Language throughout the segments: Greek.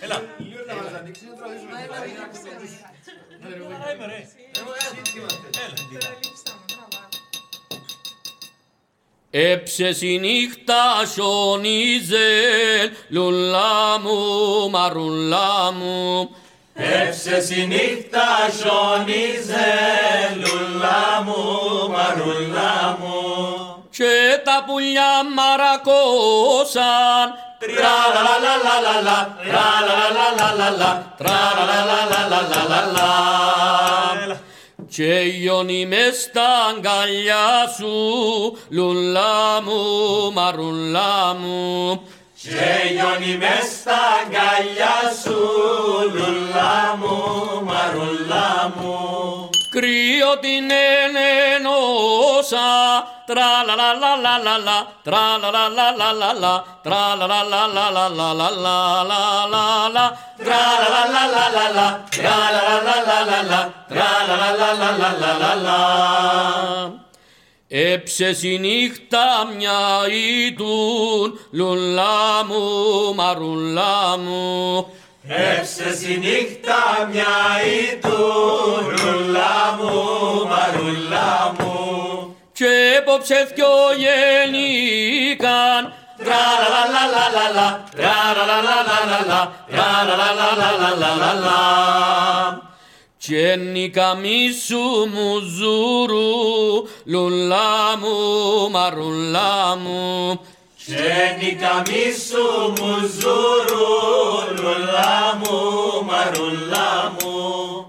Έλα. Λίγο να μας ανοίξει να τραβήσουμε. Άιμε ρε. Έλα. Έψες η νύχτα σιωνίζε, λουλά μου, μαρουλά μου. Έψες η νύχτα σιωνίζε, λουλά μου, μαρουλά μου. Και τα πουλιά μαρακώσαν, Τρα-λα-λα-λα-λα-λα, τρα-λα-λα-λα-λα-λα, τρα-λα-λα-λα-λα-λα. Έλα. και γιονι μες στα αγκαλιά σου, λουλά μου, μαρουλά μου. Και γιονι μες στα αγκαλιά σου, λουλά μου, μαρουλά μου. Κρύο την ενενώσα, τραλαλαλαλαλα, τραλαλαλαλαλα, τραλαλαλαλαλαλαλαλαλα, Τρα-λα-λα-λα-λα-λα, τρα-λα-λα-λα-λα-λα, τρα-λα-λα-λα-λα-λα. Έψες η νύχτα μια ήτουν, λουλά μου, μαρουλά μου. Έψες η νύχτα μια ήτου, λουλά μου, μαρουλά μου. Και έποψε δυο γεννήκαν, Τρα-λα-λα-λα-λα-λα, τρα-λα-λα-λα-λα-λα, τρα-λα-λα-λα-λα-λα. Και καμίσου μου ζουρού, λουλά μου, μαρουλά μου. Γέννη καμίσου μου ζουρού, λουλά μου, μαρουλά μου.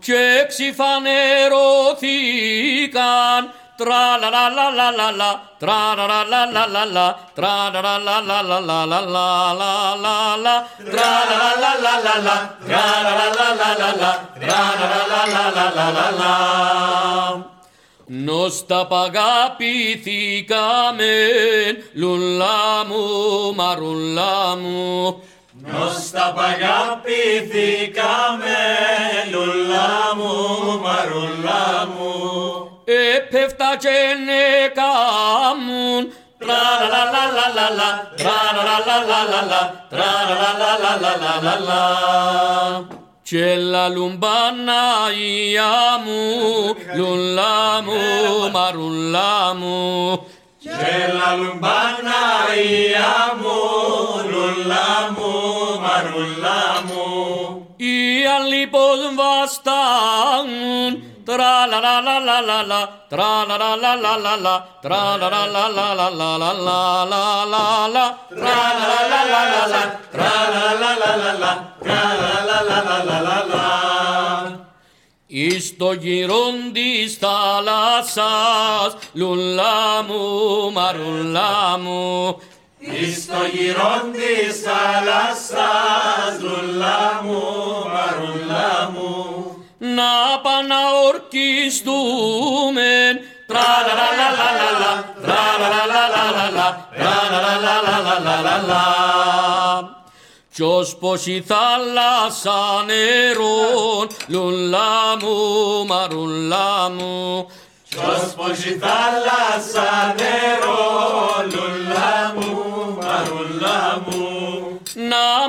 Και ξυφανερωθήκαν, τραλαλαλαλαλα, τραλαλαλαλαλα, τραλαλαλαλαλαλαλαλαλα, Τρα-λα-λα-λα-λα-λα, τρα-λα-λα-λα-λα-λα, τρα-λα-λα-λα-λα-λα. Νόστα παγαπηθήκαμε, λουλά μου, μαρουλά μου. Νόστα παγαπηθήκαμε, λουλά μου, μαρουλά μου. Έπεφτα και νεκάμουν, Τρα-λα-λα-λα-λα-λα, τρα-λα-λα-λα-λα-λα, τρα-λα-λα-λα-λα-λα. Cella lumbanna iamu, lullamu, marullamu. Cella lumbanna iamu, lullamu, marullamu. Ian lipos vastan, και λαλούν Παναγία μου, λουλά μου, μαρουλά μου. Και λαλούν Παναγία μου, λουλά μου, μαρουλά μου. Οι άλλοι πως βαστάγουν, τραλαλαλαλαλα, τραλαλαλαλαλα, τραλαλαλαλαλαλαλαλαλα, Τρα-λα-λα-λα-λα-λα, τρα-λα-λα-λα-λα-λα, τρα-λα-λα-λα-λα-λα. Εις το γυρόν της θάλασσας, λουλά μου, μαρουλά μου. Εις το γυρόν της θάλασσας, λουλά μου, μαρουλά μου. Να παναορκιστούμεν τραλαλαλαλαλα, τραλαλαλαλαλα, τραλαλαλαλαλαλα. Κι ως πως η θάλασσα νερών, λουλά μου, μαρουλά μου, Ως πως η θάλασσα νερό, λουλά μου, μαρουλά μου. να